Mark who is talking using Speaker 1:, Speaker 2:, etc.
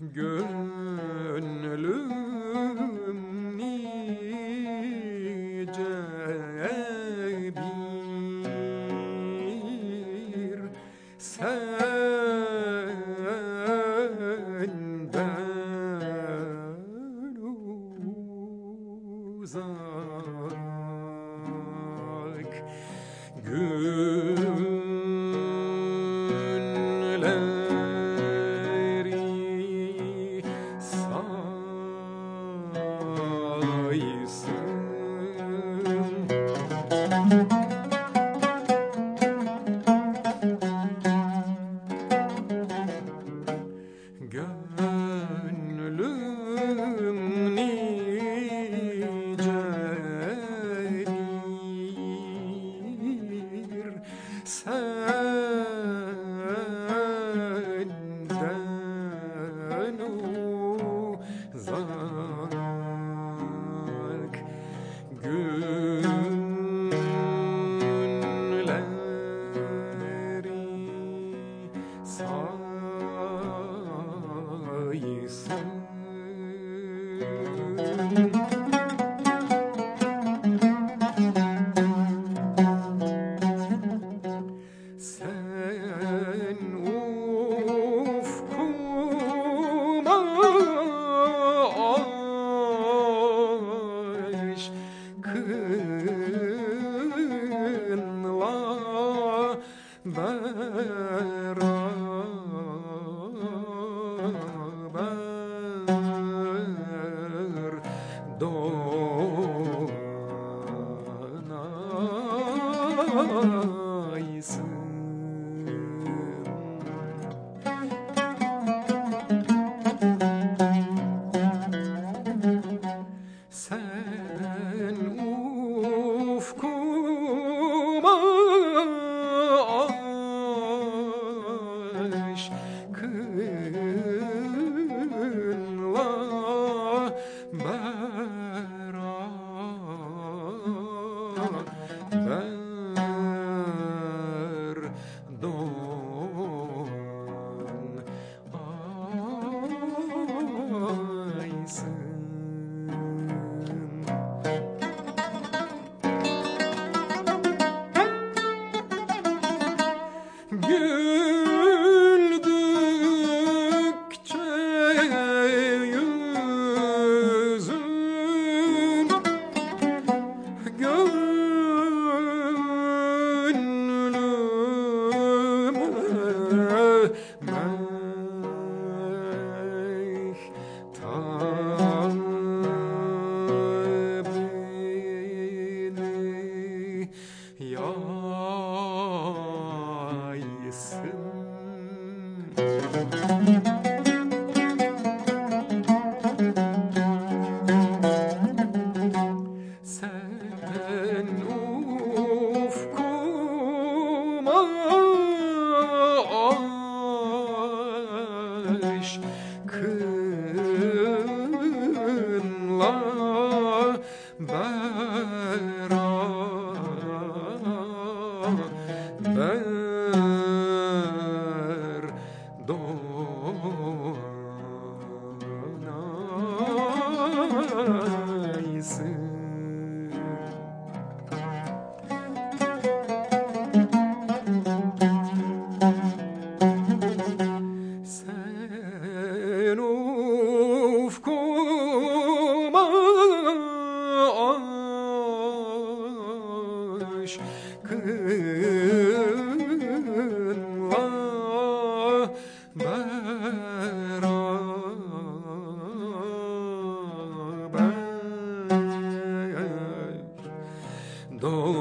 Speaker 1: Gönlüm nice bir senden uzak. sen Na kalmış kınla beraber. Doğru